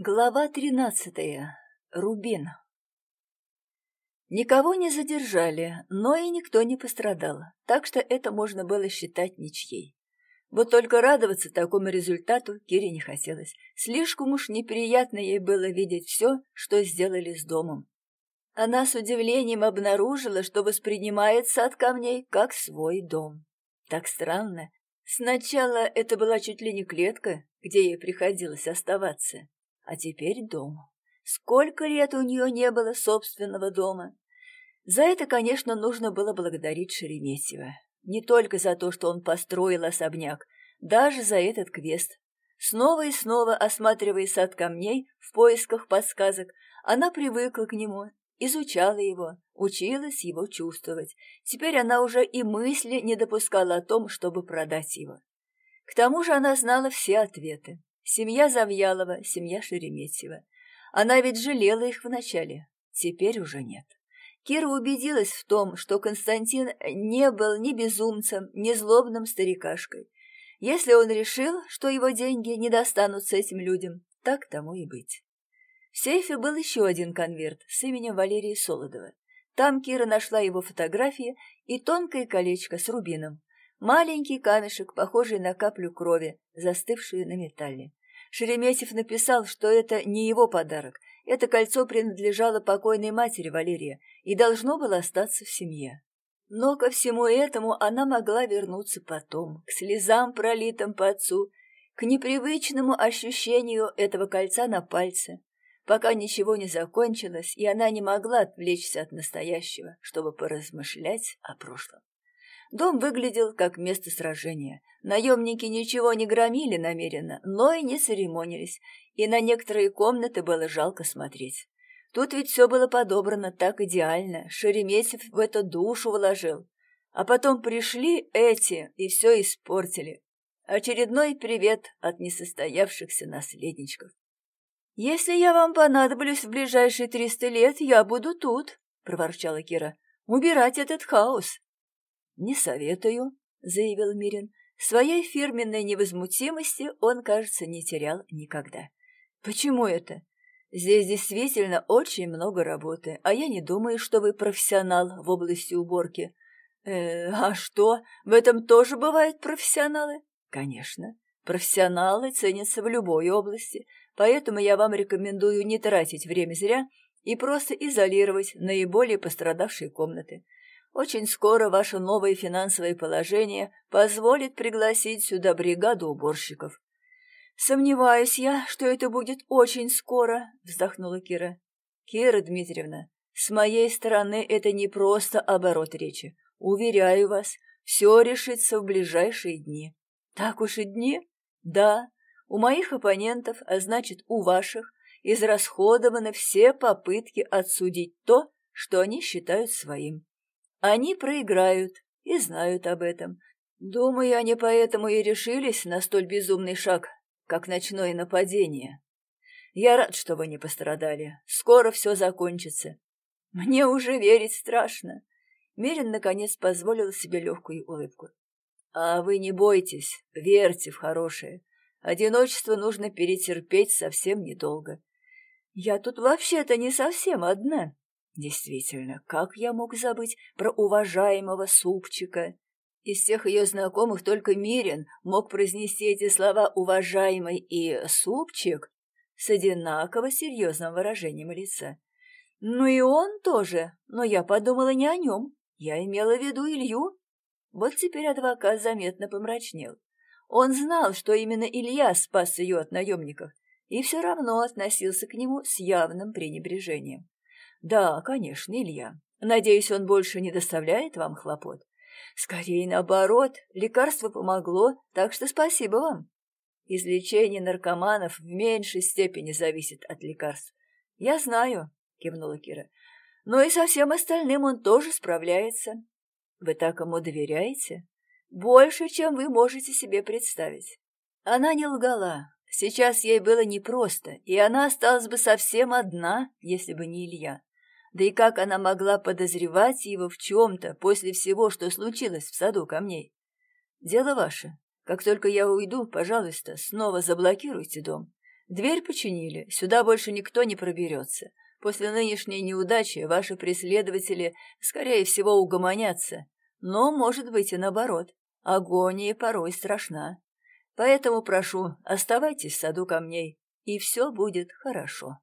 Глава тринадцатая. Рубин. Никого не задержали, но и никто не пострадал, так что это можно было считать ничьей. Вот только радоваться такому результату Кире не хотелось. Слишком уж неприятно ей было видеть все, что сделали с домом. Она с удивлением обнаружила, что воспринимается от камней как свой дом. Так странно. Сначала это была чуть ли не клетка, где ей приходилось оставаться а теперь дом. Сколько лет у нее не было собственного дома. За это, конечно, нужно было благодарить Шереметьева. Не только за то, что он построил особняк, даже за этот квест. Снова и снова, осматривая сад камней в поисках подсказок, она привыкла к нему, изучала его, училась его чувствовать. Теперь она уже и мысли не допускала о том, чтобы продать его. К тому же она знала все ответы. Семья Завьялова, семья Шереметьева. Она ведь жалела их вначале, теперь уже нет. Кира убедилась в том, что Константин не был ни безумцем, ни злобным старикашкой. Если он решил, что его деньги не достанутся этим людям, так тому и быть. В сейфе был еще один конверт с именем Валерии Солодова. Там Кира нашла его фотографии и тонкое колечко с рубином. Маленький камешек, похожий на каплю крови, застывшую на металле. Шереметьев написал, что это не его подарок. Это кольцо принадлежало покойной матери Валерия и должно было остаться в семье. Но ко всему этому она могла вернуться потом, к слезам, пролитым по отцу, к непривычному ощущению этого кольца на пальце, пока ничего не закончилось, и она не могла отвлечься от настоящего, чтобы поразмышлять о прошлом. Дом выглядел как место сражения. Наемники ничего не громили намеренно, но и не церемонились, и на некоторые комнаты было жалко смотреть. Тут ведь все было подобрано так идеально, Шереметьев в это душу вложил. А потом пришли эти и все испортили. Очередной привет от несостоявшихся наследничков. «Если я вам понадоблюсь в ближайшие триста лет, я буду тут», — проворчала Кира. «Убирать этот хаос». «Не советую», — заявил Мирин. Своей фирменной невозмутимости он, кажется, не терял никогда. «Почему это?» «Здесь действительно очень много работы, а я не думаю, что вы профессионал в области уборки». «Э, а что, в этом тоже бывают профессионалы?» «Конечно. Профессионалы ценятся в любой области, поэтому я вам рекомендую не тратить время зря и просто изолировать наиболее пострадавшие комнаты. Очень скоро ваше новое финансовое положение позволит пригласить сюда бригаду уборщиков. Сомневаюсь я, что это будет очень скоро, вздохнула Кира. Кира Дмитриевна, с моей стороны это не просто оборот речи. Уверяю вас, все решится в ближайшие дни. Так уж и дни? Да, у моих оппонентов, а значит у ваших, израсходованы все попытки отсудить то, что они считают своим. Они проиграют и знают об этом. Думаю, они поэтому и решились на столь безумный шаг, как ночное нападение. Я рад, что вы не пострадали. Скоро все закончится. Мне уже верить страшно. Мерин, наконец, позволил себе легкую улыбку. А вы не бойтесь, верьте в хорошее. Одиночество нужно перетерпеть совсем недолго. Я тут вообще-то не совсем одна. Действительно, как я мог забыть про уважаемого супчика? Из всех ее знакомых только Мирин мог произнести эти слова «уважаемый» и «супчик» с одинаково серьезным выражением лица. Ну и он тоже, но я подумала не о нем. Я имела в виду Илью. Вот теперь адвокат заметно помрачнел. Он знал, что именно Илья спас ее от наемников, и все равно относился к нему с явным пренебрежением. Да, конечно, Илья. Надеюсь, он больше не доставляет вам хлопот. Скорее наоборот, лекарство помогло, так что спасибо вам. Излечение наркоманов в меньшей степени зависит от лекарств. Я знаю, кивнула Кира. Но и со всем остальным он тоже справляется. Вы так ему доверяете? Больше, чем вы можете себе представить. Она не лгала. Сейчас ей было непросто, и она осталась бы совсем одна, если бы не Илья. Да и как она могла подозревать его в чем-то после всего, что случилось в саду камней? Дело ваше. Как только я уйду, пожалуйста, снова заблокируйте дом. Дверь починили, сюда больше никто не проберется. После нынешней неудачи ваши преследователи, скорее всего, угомонятся. Но, может быть, и наоборот. Агония порой страшна. Поэтому прошу, оставайтесь в саду камней, и все будет хорошо.